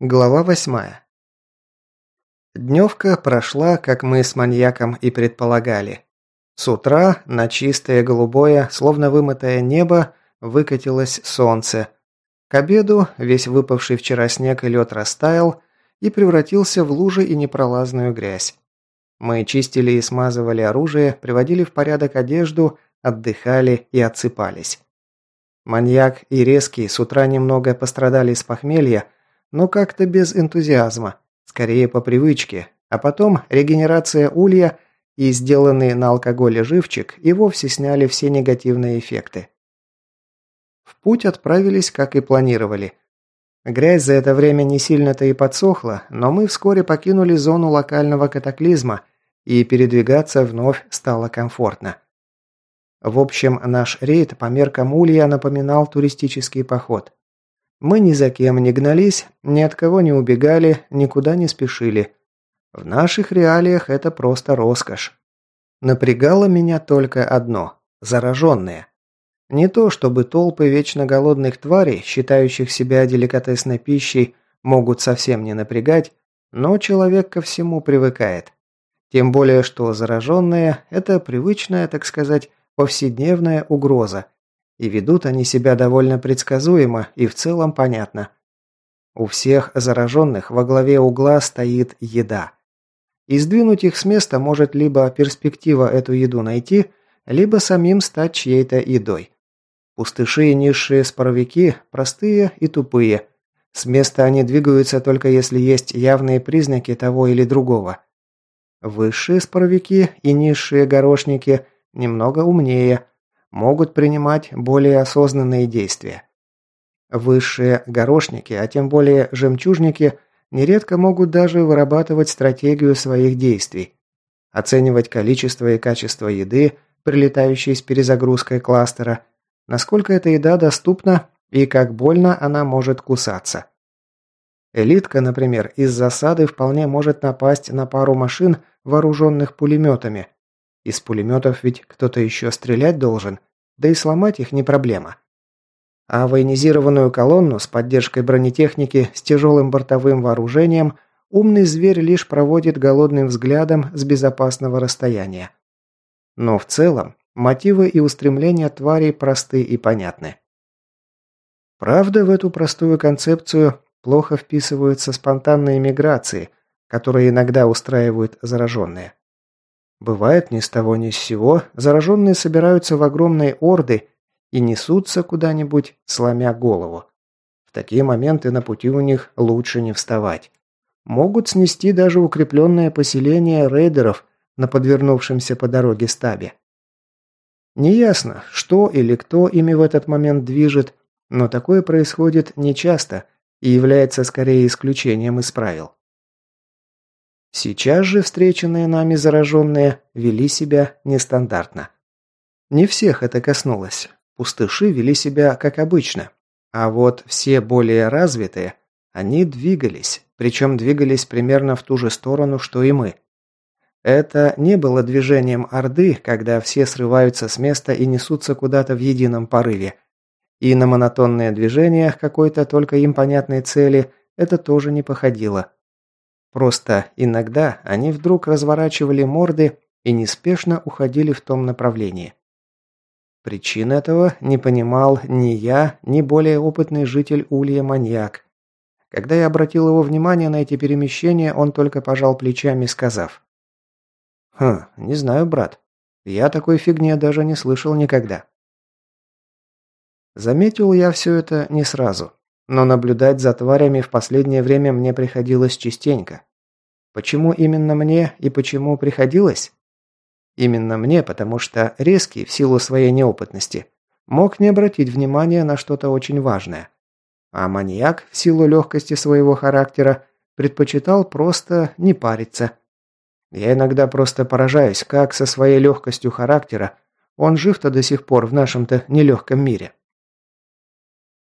Глава восьмая. Дневка прошла, как мы с маньяком и предполагали. С утра на чистое голубое, словно вымытое небо, выкатилось солнце. К обеду весь выпавший вчера снег и лед растаял и превратился в лужи и непролазную грязь. Мы чистили и смазывали оружие, приводили в порядок одежду, отдыхали и отсыпались. Маньяк и резкий с утра немного пострадали с похмелья, но как-то без энтузиазма, скорее по привычке, а потом регенерация улья и сделанный на алкоголе живчик и вовсе сняли все негативные эффекты. В путь отправились, как и планировали. Грязь за это время не сильно-то и подсохла, но мы вскоре покинули зону локального катаклизма, и передвигаться вновь стало комфортно. В общем, наш рейд по меркам Улья напоминал туристический поход. Мы ни за кем не гнались, ни от кого не убегали, никуда не спешили. В наших реалиях это просто роскошь. Напрягало меня только одно – зараженные. Не то, чтобы толпы вечно голодных тварей, считающих себя деликатесной пищей, могут совсем не напрягать, но человек ко всему привыкает. Тем более, что зараженные – это привычная, так сказать, повседневная угроза, и ведут они себя довольно предсказуемо и в целом понятно. У всех зараженных во главе угла стоит еда. И сдвинуть их с места может либо перспектива эту еду найти, либо самим стать чьей-то едой. Пустыши и низшие споровики простые и тупые. С места они двигаются только если есть явные признаки того или другого. Высшие споровики и низшие горошники немного умнее – могут принимать более осознанные действия. Высшие горошники, а тем более жемчужники, нередко могут даже вырабатывать стратегию своих действий, оценивать количество и качество еды, прилетающей с перезагрузкой кластера, насколько эта еда доступна и как больно она может кусаться. Элитка, например, из засады вполне может напасть на пару машин, вооруженных пулеметами, из пулеметов ведь кто-то еще стрелять должен, да и сломать их не проблема. А военизированную колонну с поддержкой бронетехники с тяжелым бортовым вооружением умный зверь лишь проводит голодным взглядом с безопасного расстояния. Но в целом мотивы и устремления тварей просты и понятны. Правда, в эту простую концепцию плохо вписываются спонтанные миграции, которые иногда устраивают зараженные. Бывает ни с того ни с сего, зараженные собираются в огромные орды и несутся куда-нибудь, сломя голову. В такие моменты на пути у них лучше не вставать. Могут снести даже укрепленное поселение рейдеров на подвернувшемся по дороге стабе. Неясно, что или кто ими в этот момент движет, но такое происходит нечасто и является скорее исключением из правил. Сейчас же встреченные нами зараженные вели себя нестандартно. Не всех это коснулось. Пустыши вели себя как обычно. А вот все более развитые, они двигались, причем двигались примерно в ту же сторону, что и мы. Это не было движением Орды, когда все срываются с места и несутся куда-то в едином порыве. И на монотонное движение какой-то только им понятной цели это тоже не походило. Просто иногда они вдруг разворачивали морды и неспешно уходили в том направлении. Причин этого не понимал ни я, ни более опытный житель Улья-маньяк. Когда я обратил его внимание на эти перемещения, он только пожал плечами, сказав. «Хм, не знаю, брат. Я такой фигне даже не слышал никогда». Заметил я все это не сразу. Но наблюдать за тварями в последнее время мне приходилось частенько. Почему именно мне и почему приходилось? Именно мне, потому что резкий, в силу своей неопытности, мог не обратить внимания на что-то очень важное. А маньяк, в силу легкости своего характера, предпочитал просто не париться. Я иногда просто поражаюсь, как со своей легкостью характера он жив-то до сих пор в нашем-то нелегком мире.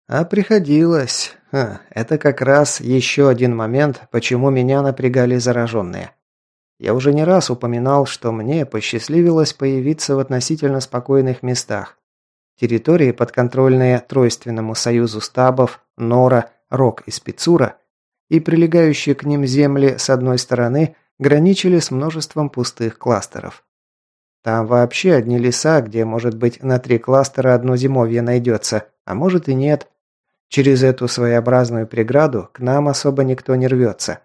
А приходилось. Ха, это как раз еще один момент, почему меня напрягали зараженные. Я уже не раз упоминал, что мне посчастливилось появиться в относительно спокойных местах. Территории, подконтрольные Тройственному союзу стабов, Нора, Рок и Спицура, и прилегающие к ним земли с одной стороны граничили с множеством пустых кластеров. Там вообще одни леса, где, может быть, на три кластера одно зимовье найдется, а может и нет. Через эту своеобразную преграду к нам особо никто не рвется.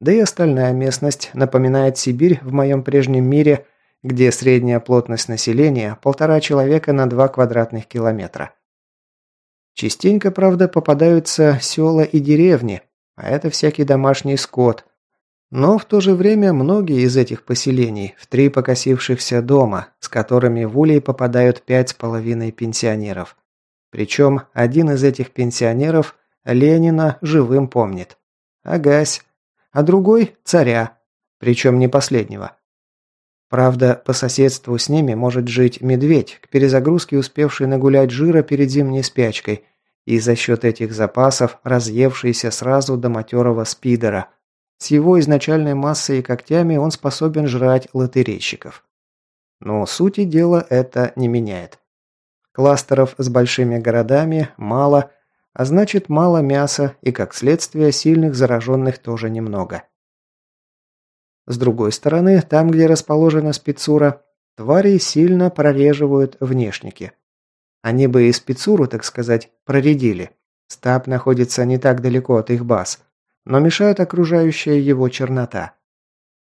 Да и остальная местность напоминает Сибирь в моем прежнем мире, где средняя плотность населения полтора человека на два квадратных километра. Частенько, правда, попадаются села и деревни, а это всякий домашний скот. Но в то же время многие из этих поселений в три покосившихся дома, с которыми в улей попадают пять с половиной пенсионеров. Причем один из этих пенсионеров Ленина живым помнит. Агась. А другой – царя. Причем не последнего. Правда, по соседству с ними может жить медведь, к перезагрузке успевший нагулять жира перед зимней спячкой, и за счет этих запасов разъевшийся сразу до матерого спидера. С его изначальной массой и когтями он способен жрать лотерейщиков. Но сути дела это не меняет. Кластеров с большими городами мало, а значит мало мяса и, как следствие, сильных зараженных тоже немного. С другой стороны, там, где расположена спецура, твари сильно прореживают внешники. Они бы и спецуру, так сказать, проредили. Стаб находится не так далеко от их баз, но мешает окружающая его чернота.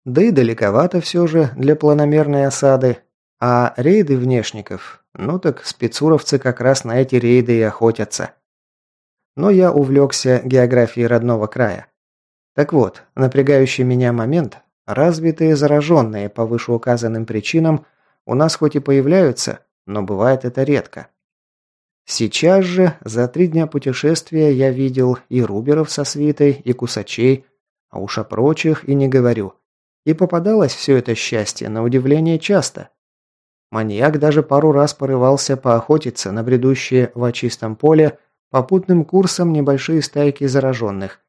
Да и далековато все же для планомерной осады, а рейды внешников, ну так спецуровцы как раз на эти рейды и охотятся. Но я увлекся географией родного края. Так вот, напрягающий меня момент Развитые зараженные по вышеуказанным причинам у нас хоть и появляются, но бывает это редко. Сейчас же, за три дня путешествия, я видел и руберов со свитой, и кусачей, а уж о прочих и не говорю. И попадалось все это счастье, на удивление, часто. Маньяк даже пару раз порывался поохотиться на бредущие в очистом поле попутным курсом небольшие стайки зараженных,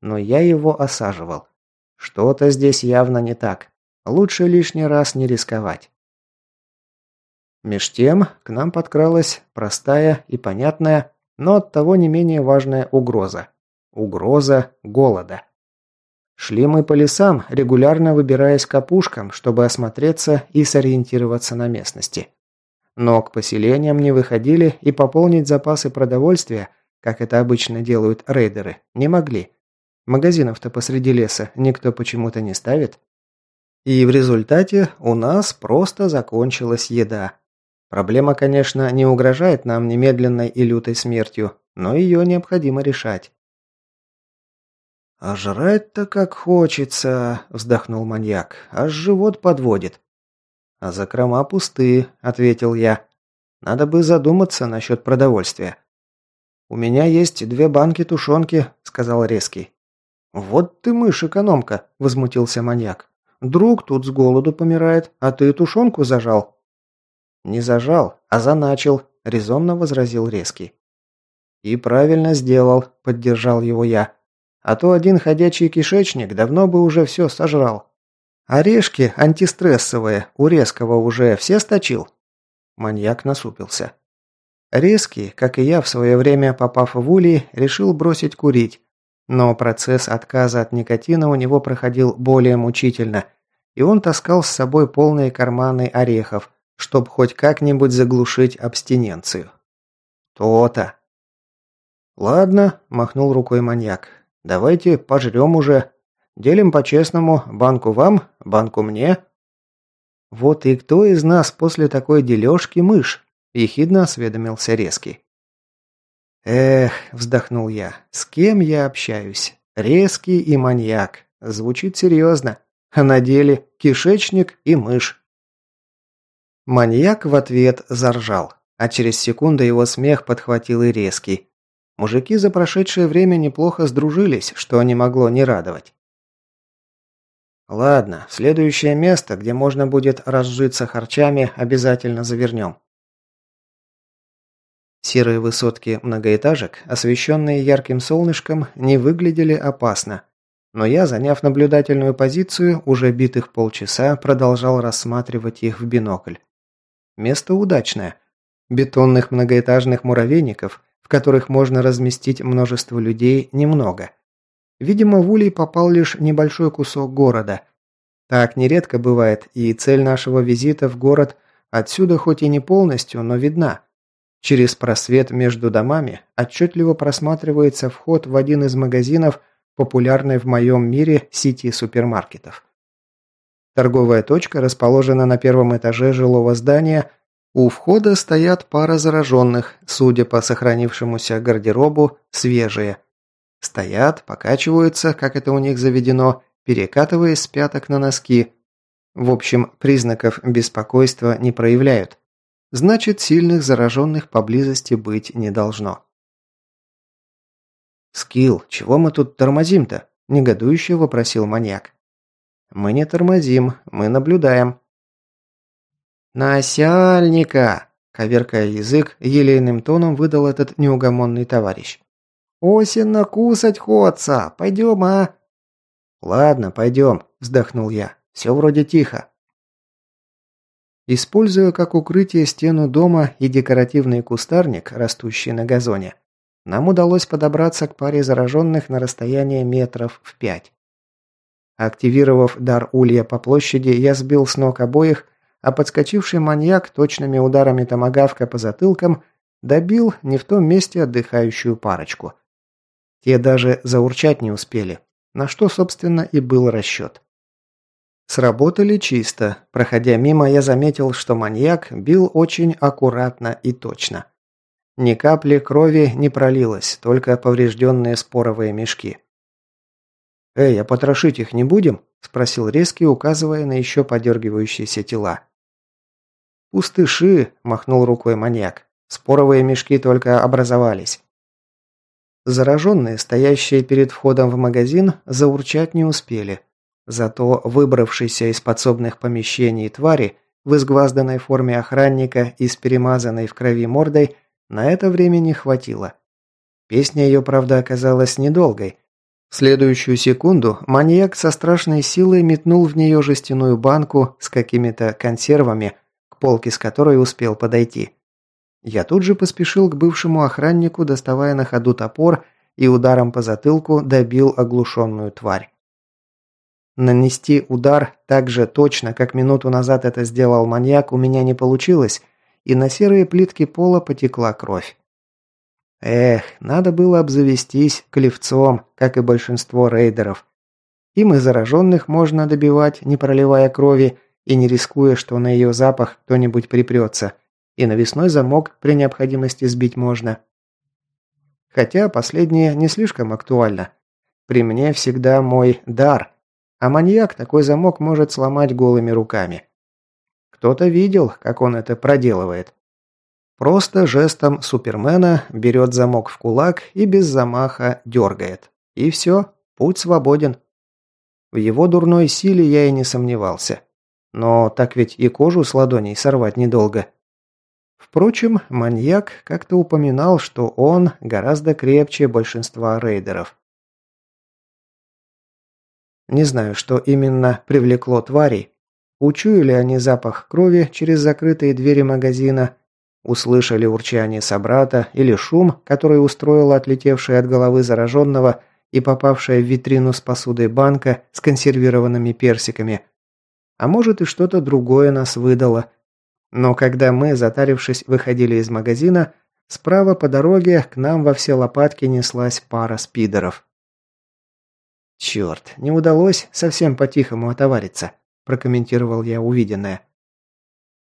но я его осаживал. Что-то здесь явно не так. Лучше лишний раз не рисковать. Меж тем, к нам подкралась простая и понятная, но оттого не менее важная угроза. Угроза голода. Шли мы по лесам, регулярно выбираясь к опушкам, чтобы осмотреться и сориентироваться на местности. Но к поселениям не выходили и пополнить запасы продовольствия, как это обычно делают рейдеры, не могли. Магазинов-то посреди леса никто почему-то не ставит. И в результате у нас просто закончилась еда. Проблема, конечно, не угрожает нам немедленной и лютой смертью, но ее необходимо решать. «А жрать-то как хочется», – вздохнул маньяк, – «аж живот подводит». «А закрома пустые», – ответил я. «Надо бы задуматься насчет продовольствия». «У меня есть две банки тушенки», – сказал резкий. «Вот ты мышь-экономка», – возмутился маньяк. «Друг тут с голоду помирает, а ты тушенку зажал». «Не зажал, а заначил», – резонно возразил резкий. «И правильно сделал», – поддержал его я. «А то один ходячий кишечник давно бы уже все сожрал». «Орешки антистрессовые у резкого уже все сточил?» Маньяк насупился. Резкий, как и я в свое время попав в улей, решил бросить курить, но процесс отказа от никотина у него проходил более мучительно, и он таскал с собой полные карманы орехов, чтобы хоть как-нибудь заглушить абстиненцию. То-то. «Ладно», – махнул рукой маньяк. «Давайте пожрем уже. Делим по-честному. Банку вам, банку мне». «Вот и кто из нас после такой дележки мышь?» – ехидно осведомился резкий. «Эх», – вздохнул я, – «с кем я общаюсь? Резкий и маньяк. Звучит серьезно. А на деле кишечник и мышь». Маньяк в ответ заржал, а через секунду его смех подхватил и резкий. Мужики за прошедшее время неплохо сдружились, что не могло не радовать. «Ладно, следующее место, где можно будет разжиться харчами, обязательно завернем. Серые высотки многоэтажек, освещенные ярким солнышком, не выглядели опасно. Но я, заняв наблюдательную позицию, уже битых полчаса продолжал рассматривать их в бинокль. Место удачное. Бетонных многоэтажных муравейников, в которых можно разместить множество людей, немного. Видимо, в улей попал лишь небольшой кусок города. Так нередко бывает, и цель нашего визита в город отсюда хоть и не полностью, но видна. Через просвет между домами отчетливо просматривается вход в один из магазинов популярной в моем мире сети супермаркетов. Торговая точка расположена на первом этаже жилого здания. У входа стоят пара зараженных, судя по сохранившемуся гардеробу, свежие. Стоят, покачиваются, как это у них заведено, перекатываясь с пяток на носки. В общем, признаков беспокойства не проявляют. Значит, сильных зараженных поблизости быть не должно. «Скилл, чего мы тут тормозим-то?» – негодующе вопросил маньяк. «Мы не тормозим, мы наблюдаем». «Насяльника!» – коверкая язык, елейным тоном выдал этот неугомонный товарищ. «Осень накусать ходца! Пойдем, а?» «Ладно, пойдем», – вздохнул я. «Все вроде тихо». Используя как укрытие стену дома и декоративный кустарник, растущий на газоне, нам удалось подобраться к паре зараженных на расстояние метров в пять. Активировав дар улья по площади, я сбил с ног обоих, а подскочивший маньяк точными ударами томагавка по затылкам добил не в том месте отдыхающую парочку. Те даже заурчать не успели, на что, собственно, и был расчет. Сработали чисто. Проходя мимо, я заметил, что маньяк бил очень аккуратно и точно. Ни капли крови не пролилось, только поврежденные споровые мешки. «Эй, а потрошить их не будем?» – спросил резкий, указывая на еще подергивающиеся тела. «Пустыши!» – махнул рукой маньяк. «Споровые мешки только образовались». Зараженные, стоящие перед входом в магазин, заурчать не успели – Зато выбравшийся из подсобных помещений твари в изгвазданной форме охранника и с перемазанной в крови мордой на это времени хватило. Песня ее, правда, оказалась недолгой. В следующую секунду маньяк со страшной силой метнул в нее жестяную банку с какими-то консервами, к полке с которой успел подойти. Я тут же поспешил к бывшему охраннику, доставая на ходу топор и ударом по затылку добил оглушенную тварь. Нанести удар так же точно, как минуту назад это сделал маньяк, у меня не получилось, и на серые плитки пола потекла кровь. Эх, надо было обзавестись клевцом, как и большинство рейдеров. Им и зараженных можно добивать, не проливая крови и не рискуя, что на ее запах кто-нибудь припрется, и навесной замок при необходимости сбить можно. Хотя последнее не слишком актуально. При мне всегда мой дар – а маньяк такой замок может сломать голыми руками. Кто-то видел, как он это проделывает. Просто жестом Супермена берет замок в кулак и без замаха дергает. И все, путь свободен. В его дурной силе я и не сомневался. Но так ведь и кожу с ладоней сорвать недолго. Впрочем, маньяк как-то упоминал, что он гораздо крепче большинства рейдеров. Не знаю, что именно привлекло тварей. Учуяли они запах крови через закрытые двери магазина, услышали урчание собрата или шум, который устроила отлетевшая от головы зараженного и попавшая в витрину с посудой банка с консервированными персиками. А может и что-то другое нас выдало. Но когда мы, затарившись, выходили из магазина, справа по дороге к нам во все лопатки неслась пара спидеров. «Черт, не удалось совсем по-тихому отовариться», – прокомментировал я увиденное.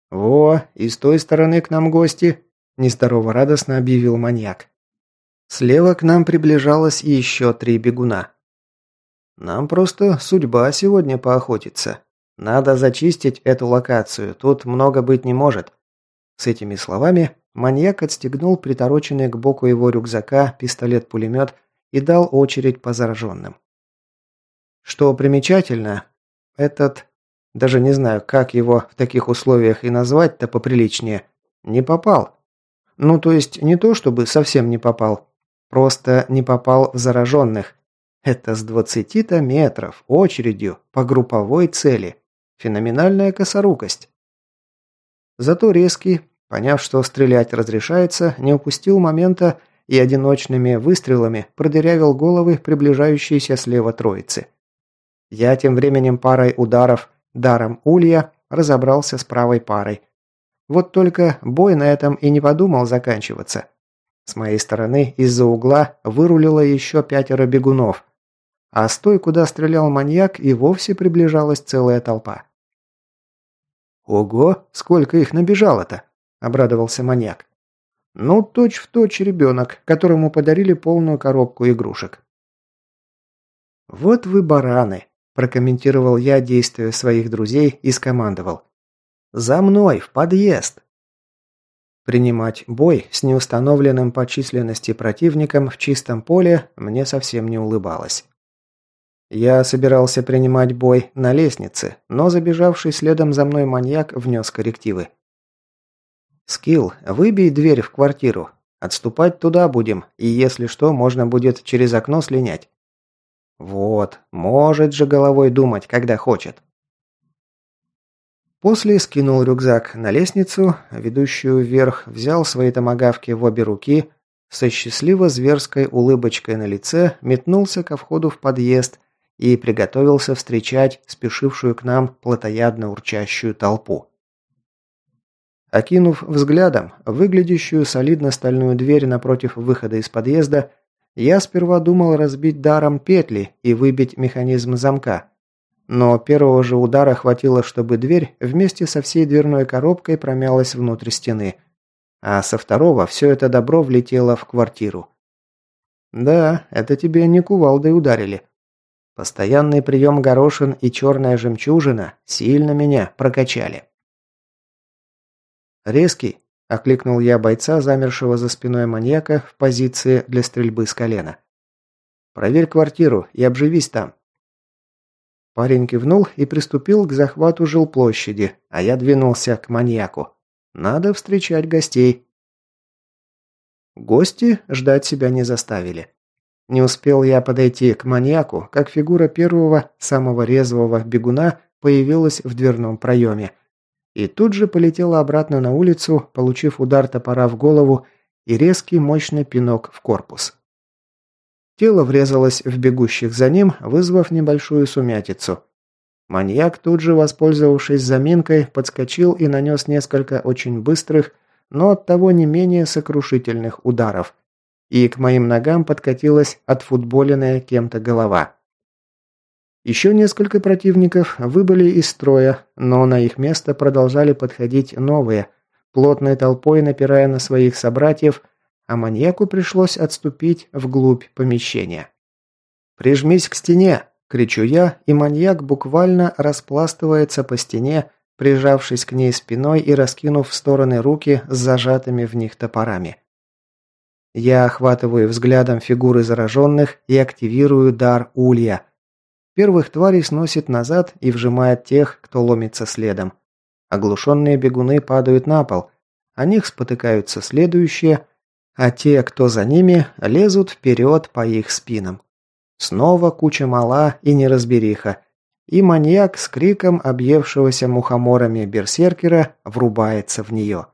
«Во, и с той стороны к нам гости», – нездорово радостно объявил маньяк. Слева к нам приближалось еще три бегуна. «Нам просто судьба сегодня поохотиться. Надо зачистить эту локацию, тут много быть не может». С этими словами маньяк отстегнул притороченный к боку его рюкзака пистолет-пулемет и дал очередь по зараженным. Что примечательно, этот, даже не знаю, как его в таких условиях и назвать-то поприличнее, не попал. Ну, то есть не то, чтобы совсем не попал, просто не попал в зараженных. Это с 20-то метров, очередью, по групповой цели. Феноменальная косорукость. Зато резкий, поняв, что стрелять разрешается, не упустил момента и одиночными выстрелами продырявил головы приближающейся слева троицы. Я тем временем парой ударов, даром улья, разобрался с правой парой. Вот только бой на этом и не подумал заканчиваться. С моей стороны из-за угла вырулило еще пятеро бегунов, а с той, куда стрелял маньяк, и вовсе приближалась целая толпа. «Ого, сколько их набежало-то!» – обрадовался маньяк. «Ну, точь-в-точь ребенок, которому подарили полную коробку игрушек». «Вот вы бараны!» – прокомментировал я действия своих друзей и скомандовал. «За мной, в подъезд!» Принимать бой с неустановленным по численности противником в чистом поле мне совсем не улыбалось. Я собирался принимать бой на лестнице, но забежавший следом за мной маньяк внес коррективы. «Скилл, выбей дверь в квартиру. Отступать туда будем, и если что, можно будет через окно слинять». «Вот, может же головой думать, когда хочет». После скинул рюкзак на лестницу, ведущую вверх, взял свои томагавки в обе руки, со счастливо зверской улыбочкой на лице метнулся ко входу в подъезд и приготовился встречать спешившую к нам плотоядно урчащую толпу. Окинув взглядом выглядящую солидно стальную дверь напротив выхода из подъезда, я сперва думал разбить даром петли и выбить механизм замка. Но первого же удара хватило, чтобы дверь вместе со всей дверной коробкой промялась внутрь стены, а со второго все это добро влетело в квартиру. Да, это тебе не кувалдой ударили. Постоянный прием горошин и черная жемчужина сильно меня прокачали. «Резкий», – окликнул я бойца, замершего за спиной маньяка в позиции для стрельбы с колена. «Проверь квартиру и обживись там». Парень кивнул и приступил к захвату жилплощади, а я двинулся к маньяку. Надо встречать гостей. Гости ждать себя не заставили. Не успел я подойти к маньяку, как фигура первого, самого резвого бегуна появилась в дверном проеме. И тут же полетела обратно на улицу, получив удар топора в голову и резкий мощный пинок в корпус. Тело врезалось в бегущих за ним, вызвав небольшую сумятицу. Маньяк, тут же воспользовавшись заминкой, подскочил и нанес несколько очень быстрых, но оттого не менее сокрушительных ударов – и к моим ногам подкатилась отфутболенная кем-то голова. Еще несколько противников выбыли из строя, но на их место продолжали подходить новые, плотной толпой напирая на своих собратьев, а маньяку пришлось отступить вглубь помещения. «Прижмись к стене!» – кричу я, и маньяк буквально распластывается по стене, прижавшись к ней спиной и раскинув в стороны руки с зажатыми в них топорами. Я охватываю взглядом фигуры зараженных и активирую дар улья. Первых тварей сносит назад и вжимает тех, кто ломится следом. Оглушенные бегуны падают на пол. О них спотыкаются следующие, а те, кто за ними, лезут вперед по их спинам. Снова куча мала и неразбериха. И маньяк с криком объевшегося мухоморами берсеркера врубается в нее.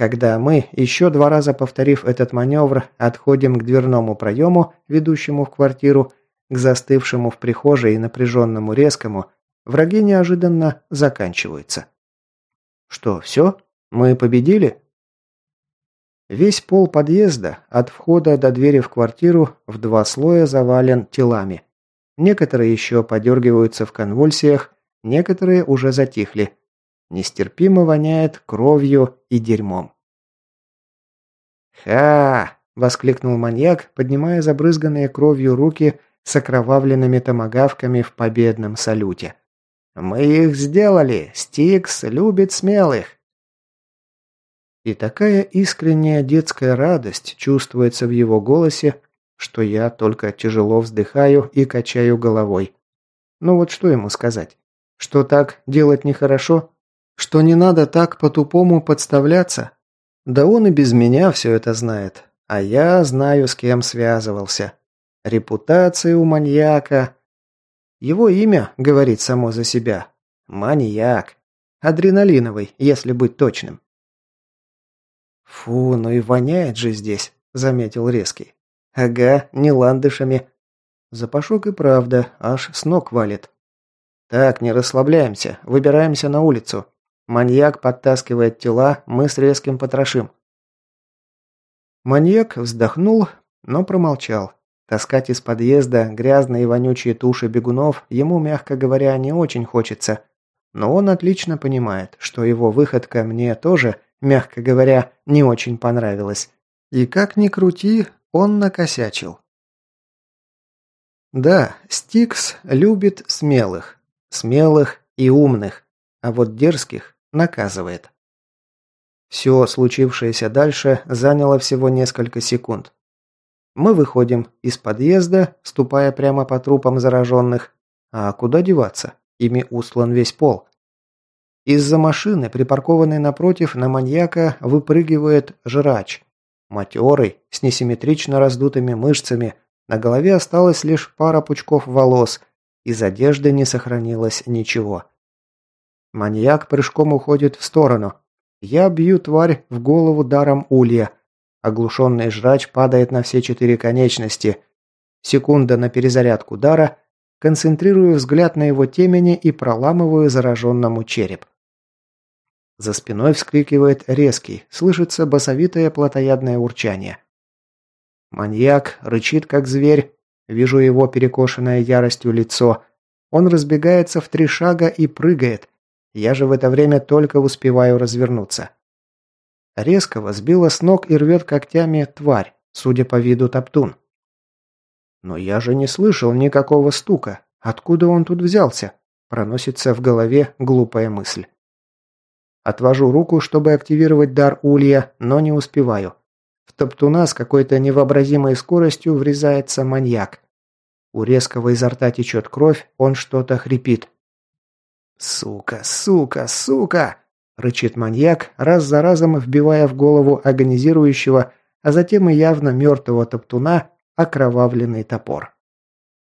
Когда мы, еще два раза повторив этот маневр, отходим к дверному проему, ведущему в квартиру, к застывшему в прихожей и напряженному резкому, враги неожиданно заканчиваются. Что, все? Мы победили? Весь пол подъезда, от входа до двери в квартиру, в два слоя завален телами. Некоторые еще подергиваются в конвульсиях, некоторые уже затихли. Нестерпимо воняет кровью и дерьмом. «Ха!» – воскликнул маньяк, поднимая забрызганные кровью руки с окровавленными томагавками в победном салюте. «Мы их сделали! Стикс любит смелых!» И такая искренняя детская радость чувствуется в его голосе, что я только тяжело вздыхаю и качаю головой. Ну вот что ему сказать? Что так делать нехорошо? Что не надо так по-тупому подставляться? Да он и без меня все это знает. А я знаю, с кем связывался. Репутация у маньяка. Его имя говорит само за себя. Маньяк. Адреналиновый, если быть точным. «Фу, ну и воняет же здесь», – заметил резкий. «Ага, не ландышами». Запашок и правда, аж с ног валит. «Так, не расслабляемся, выбираемся на улицу. Маньяк подтаскивает тела, мы с резким потрошим». Маньяк вздохнул, но промолчал. Таскать из подъезда грязные и вонючие туши бегунов ему, мягко говоря, не очень хочется. Но он отлично понимает, что его выходка мне тоже, мягко говоря, не очень понравилась. И как ни крути, он накосячил. Да, Стикс любит смелых. Смелых и умных. А вот дерзких наказывает. Все случившееся дальше заняло всего несколько секунд. Мы выходим из подъезда, ступая прямо по трупам зараженных. А куда деваться? Ими устлан весь пол. Из-за машины, припаркованной напротив, на маньяка выпрыгивает жрач. Матерый, с несимметрично раздутыми мышцами, на голове осталась лишь пара пучков волос, из одежды не сохранилось ничего. Маньяк прыжком уходит в сторону. Я бью тварь в голову даром улья. Оглушенный жрач падает на все четыре конечности. Секунда на перезарядку дара, концентрирую взгляд на его темени и проламываю зараженному череп. За спиной вскрикивает резкий, слышится басовитое плотоядное урчание. Маньяк рычит, как зверь. Вижу его перекошенное яростью лицо. Он разбегается в три шага и прыгает. Я же в это время только успеваю развернуться. Резкого сбила с ног и рвет когтями тварь, судя по виду топтун. Но я же не слышал никакого стука. Откуда он тут взялся? Проносится в голове глупая мысль. Отвожу руку, чтобы активировать дар улья, но не успеваю. В топтуна с какой-то невообразимой скоростью врезается маньяк. У резкого изо рта течет кровь, он что-то хрипит. «Сука, сука, сука!» – рычит маньяк, раз за разом вбивая в голову агонизирующего, а затем и явно мертвого топтуна окровавленный топор.